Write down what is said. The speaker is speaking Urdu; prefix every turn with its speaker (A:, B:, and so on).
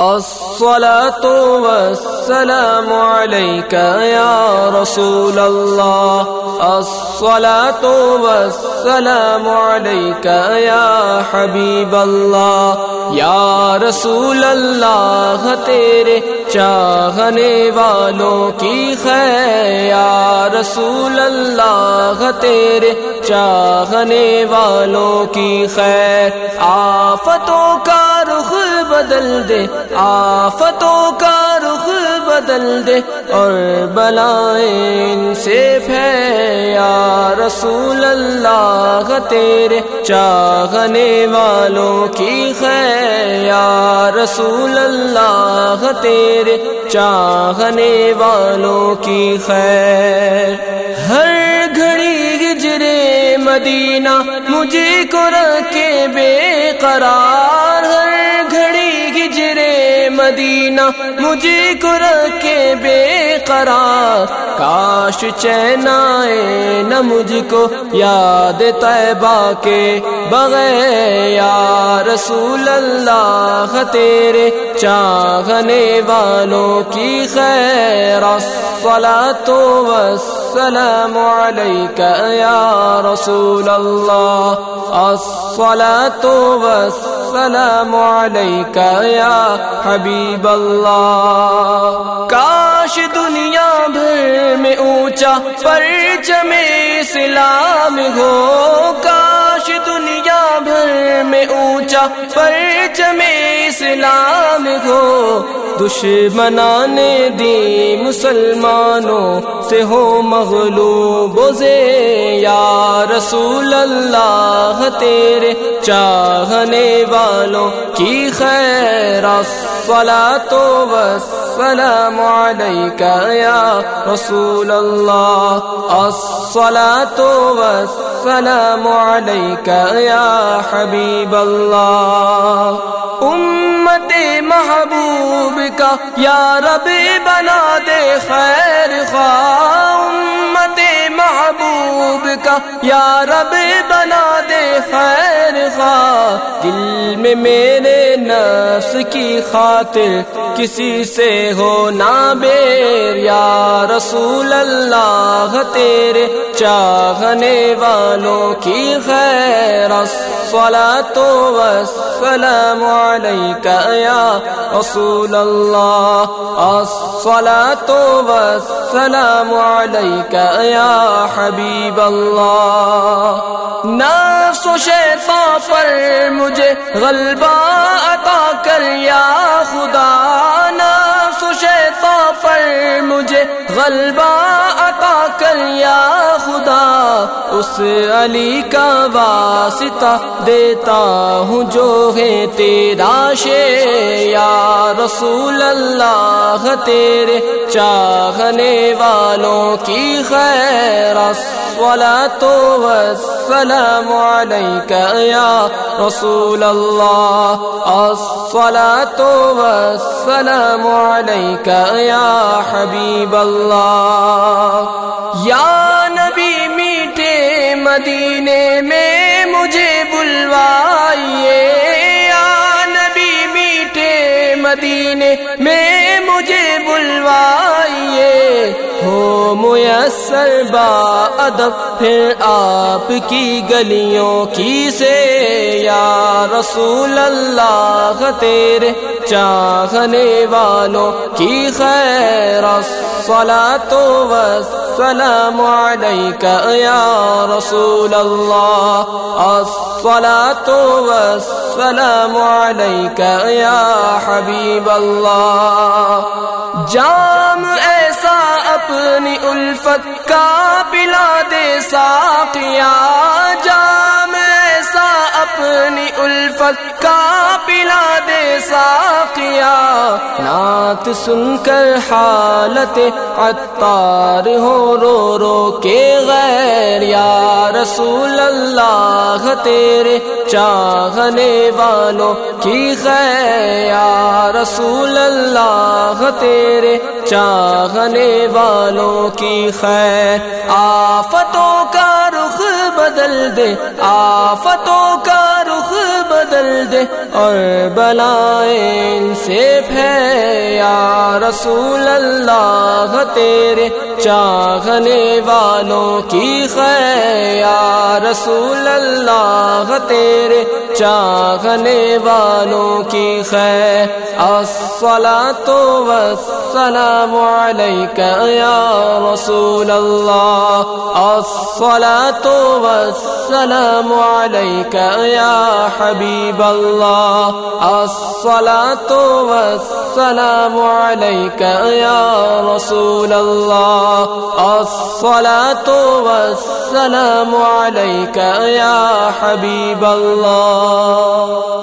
A: الصلاة والسلام عليك يا رسول الله. الصلاة والسلام عليك يا حبيب الله. یا رسول اللہ تیرے چاہنے والوں کی خیر. یا رسول اللہ تیرے چاہنے والوں کی خیر. آفتوں کا بدل دے، آفتوں کا رخ بدل دے اور بلائیں سے یا رسول اللہ، تیرے چاہنے والوں کی خیر، یا رسول اللہ، تیرے چاہنے والوں کی خیر۔ ہر گھڑی گجرے مدینہ مجھے کو رکھے بے قرار مدینہ مجھے کو رکھے بے قرار کاش چین آئے نہ مجھ کو یاد طیبہ کے بغیر یا رسول اللہ تیرے چاہنے والوں کی خیر الصلاة والسلام والسلام عليك يا رسول اللہ الصلاة والسلام عليك يا حبیب اللہ کاش دنیا بھر میں اونچا پرچم اسلام ہو پرچم اسلام ہو، دشمنان دی مسلمانوں سے ہو مغلوب سے یا رسول اللہ، تیرے چاہنے والوں کی خیر، الصلاة والسلام علیکہ، یا رسول اللہ، الصلاة والسلام علیکہ یا حبیب اللہ امت محبوب کا یا رب بنا دے خیر خواہ امت محبوب کا یا رب بنا دے خیر خواہ دل میں میرے نفس کی خاطر کسی سے ہو نہ بیر۔ یا رسول اللہ، تیرے چاہنے والوں کی خیر۔ الصلاة والسلام علیکہ یا رسول اللہ۔ الصلاة والسلام علیکہ یا حبیب اللہ۔ نفس و شیطان پر مجھے غلبہ عطا کر، یا خدا نفس و شیطان پر مجھے غلبہ عطا کر، یا خدا، اس علی کا واسطہ دیتا ہوں جو ہے تیرا شے یا رسول اللہ، تیرے چاہنے والوں کی خیر الصلاة والسلام علیکہ یا رسول اللہ الصلاة والسلام علیکہ یا حبیب اللہ یا نبی میٹھے مدینے میں مجھے بلوائیے. یا نبی میٹھے مدینے میں میسر با ادب پھر آپ کی گلیوں کی سے۔ یا رسول اللہ تیرے چاہنے والوں کی خیر۔ الصلاة والسلام علیکہ یا رسول اللہ۔ الصلاة والسلام علیکہ یا حبیب اللہ۔ جام ایسا اپنی الفت کا پلا دے ساقیا جام ایسا اپنی الفت کا پلا دے ساقیا نعت سن کر حالت عطار ہو، رو رو کے غیر یا رسول اللہ، تیرے چاہنے والوں کی خیر یا رسول اللہ، تیرے چاہنے والوں کی خیر۔ آفتوں کا رخ بدل دے، آفتوں کا بدل دے اور بلائیں سیف ہے یا رسول اللہ تیرے چاہنے والوں کی خیر یا رسول اللہ تیرے چاہنے والوں کی خیر الصلاة والسلام علیکہ یا رسول اللہ الصلاة والسلام علیکہ یا حبیب اللہ الصلاة والسلام علیکہ یا رسول اللہ الصلاة والسلام علیکہ یا حبیب اللہ۔